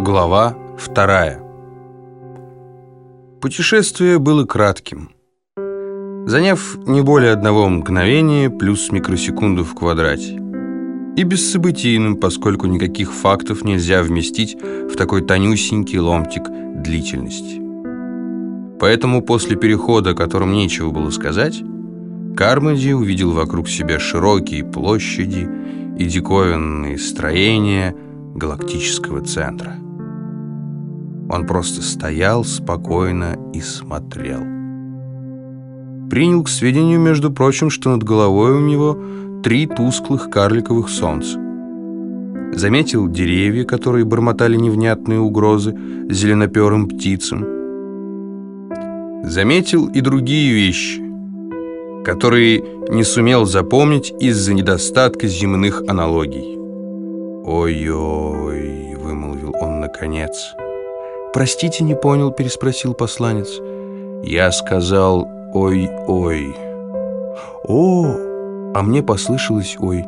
Глава вторая Путешествие было кратким. Заняв не более одного мгновения плюс микросекунду в квадрате. И бессобытийным, поскольку никаких фактов нельзя вместить в такой тонюсенький ломтик длительности. Поэтому после перехода, о котором нечего было сказать, Кармоди увидел вокруг себя широкие площади и диковинные строения галактического центра. Он просто стоял спокойно и смотрел. Принял к сведению, между прочим, что над головой у него три тусклых карликовых солнца. Заметил деревья, которые бормотали невнятные угрозы зеленоперым птицам. Заметил и другие вещи, которые не сумел запомнить из-за недостатка земных аналогий. «Ой-ой», — вымолвил он наконец. «Простите, не понял», — переспросил посланец. «Я сказал «ой-ой». «О!» А мне послышалось «ой».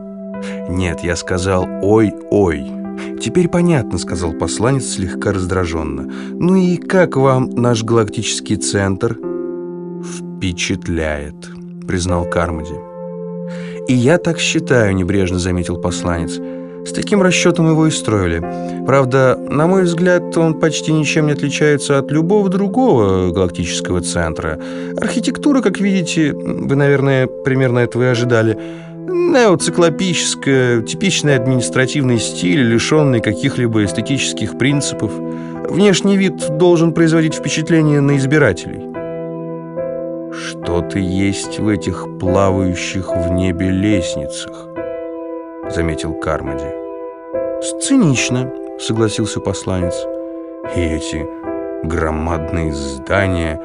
«Нет, я сказал «ой-ой». «Теперь понятно», — сказал посланец слегка раздраженно. «Ну и как вам наш галактический центр?» «Впечатляет», — признал Кармоди. «И я так считаю», — небрежно заметил посланец. С таким расчетом его и строили. Правда, на мой взгляд, он почти ничем не отличается от любого другого галактического центра. Архитектура, как видите, вы, наверное, примерно этого и ожидали, неоциклопическая, типичный административный стиль, лишенный каких-либо эстетических принципов. Внешний вид должен производить впечатление на избирателей. Что-то есть в этих плавающих в небе лестницах. — заметил Кармоди. «Цинично», — согласился посланец. «И эти громадные здания...»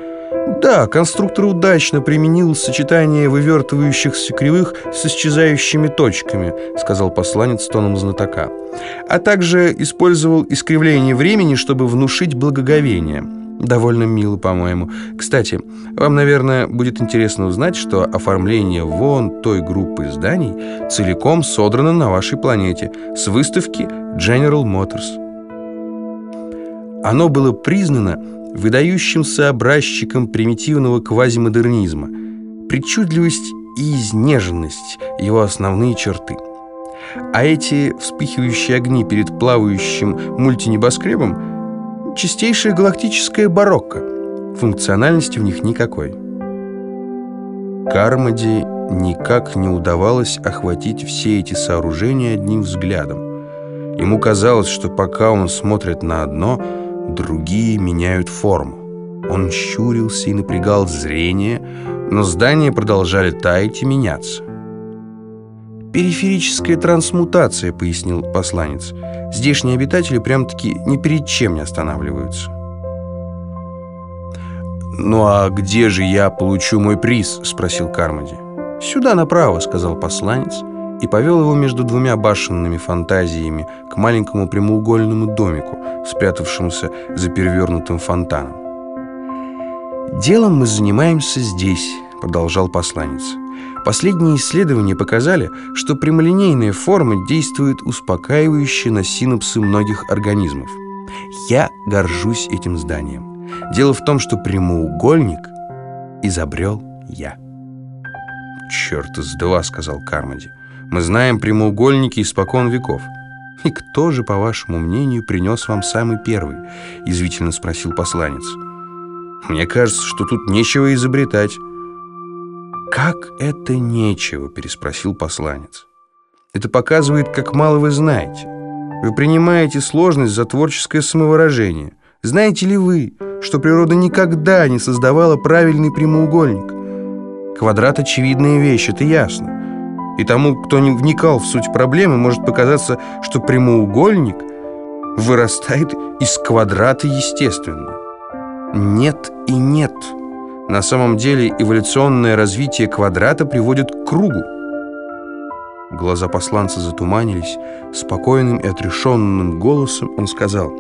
Да, конструктор удачно применил сочетание вывертывающихся кривых с исчезающими точками, сказал посланец тоном знатока. А также использовал искривление времени, чтобы внушить благоговение. Довольно мило, по-моему. Кстати, вам, наверное, будет интересно узнать, что оформление вон той группы зданий целиком содрано на вашей планете с выставки General Motors. Оно было признано выдающимся образчиком примитивного квазимодернизма. Причудливость и изнеженность – его основные черты. А эти вспыхивающие огни перед плавающим мультинебоскребом – чистейшее галактическое барокко. Функциональности в них никакой. Кармоди никак не удавалось охватить все эти сооружения одним взглядом. Ему казалось, что пока он смотрит на одно, другие меняют форму. Он щурился и напрягал зрение, но здания продолжали таять и меняться. «Периферическая трансмутация», — пояснил посланец. «Здешние обитатели прям-таки ни перед чем не останавливаются». «Ну а где же я получу мой приз?» — спросил Кармоди. «Сюда направо», — сказал посланец, и повел его между двумя башенными фантазиями к маленькому прямоугольному домику, спрятавшемуся за перевернутым фонтаном. «Делом мы занимаемся здесь», — продолжал посланец. Последние исследования показали, что прямолинейная форма действует успокаивающе на синапсы многих организмов. Я горжусь этим зданием. Дело в том, что прямоугольник изобрел я. «Черт из два», — сказал Кармоди. «Мы знаем прямоугольники испокон веков». «И кто же, по вашему мнению, принес вам самый первый?» — извительно спросил посланец. «Мне кажется, что тут нечего изобретать». «Как это нечего?» – переспросил посланец. «Это показывает, как мало вы знаете. Вы принимаете сложность за творческое самовыражение. Знаете ли вы, что природа никогда не создавала правильный прямоугольник? Квадрат – очевидная вещь, это ясно. И тому, кто не вникал в суть проблемы, может показаться, что прямоугольник вырастает из квадрата естественно. Нет и нет – на самом деле эволюционное развитие квадрата приводит к кругу. Глаза посланца затуманились. Спокойным и отрешенным голосом он сказал,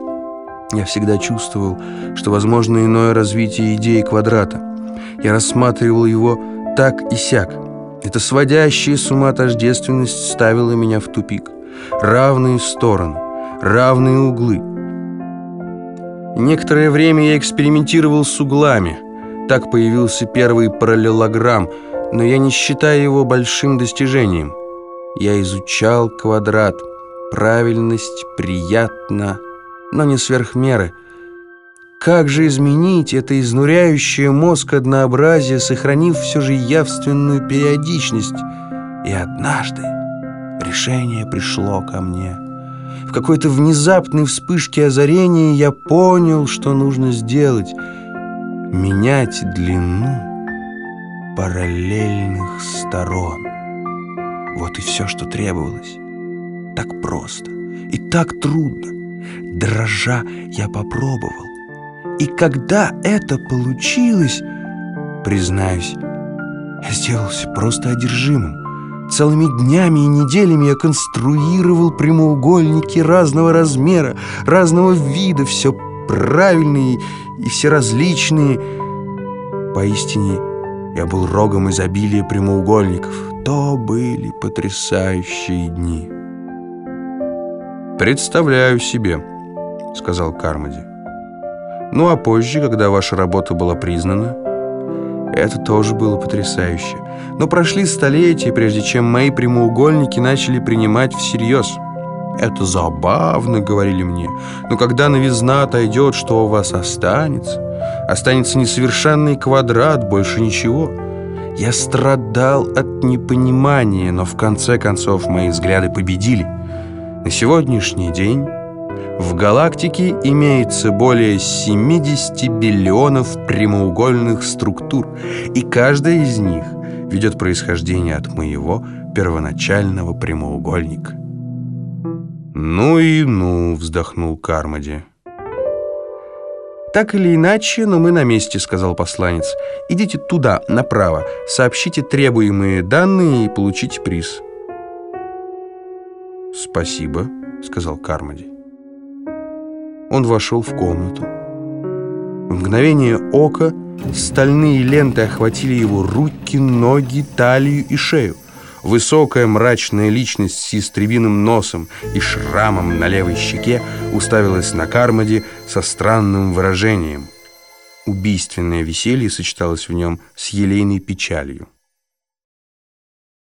«Я всегда чувствовал, что возможно иное развитие идеи квадрата. Я рассматривал его так и сяк. Эта сводящая с ума тождественность ставила меня в тупик. Равные стороны, равные углы. Некоторое время я экспериментировал с углами. Так появился первый параллелограмм, но я не считаю его большим достижением. Я изучал квадрат. Правильность приятна, но не сверх меры. Как же изменить это изнуряющее мозг однообразие, сохранив все же явственную периодичность? И однажды решение пришло ко мне. В какой-то внезапной вспышке озарения я понял, что нужно сделать. Менять длину параллельных сторон. Вот и все, что требовалось. Так просто и так трудно. Дрожа я попробовал. И когда это получилось, признаюсь, я сделался просто одержимым. Целыми днями и неделями я конструировал прямоугольники разного размера, разного вида, все правильные и все различные. Поистине, я был рогом изобилия прямоугольников. То были потрясающие дни. «Представляю себе», — сказал Кармоди. «Ну а позже, когда ваша работа была признана...» Это тоже было потрясающе. Но прошли столетия, прежде чем мои прямоугольники начали принимать всерьез. «Это забавно», — говорили мне. «Но когда новизна отойдет, что у вас останется? Останется несовершенный квадрат, больше ничего». Я страдал от непонимания, но в конце концов мои взгляды победили. На сегодняшний день в галактике имеется более 70 биллионов прямоугольных структур, и каждая из них ведет происхождение от моего первоначального прямоугольника. «Ну и ну», — вздохнул Кармоди. «Так или иначе, но мы на месте», — сказал посланец. «Идите туда, направо, сообщите требуемые данные и получите приз». «Спасибо», — сказал Кармоди. Он вошел в комнату. В мгновение ока стальные ленты охватили его руки, ноги, талию и шею. Высокая мрачная личность с ястребиным носом и шрамом на левой щеке уставилась на Кармоди со странным выражением. Убийственное веселье сочеталось в нем с елейной печалью.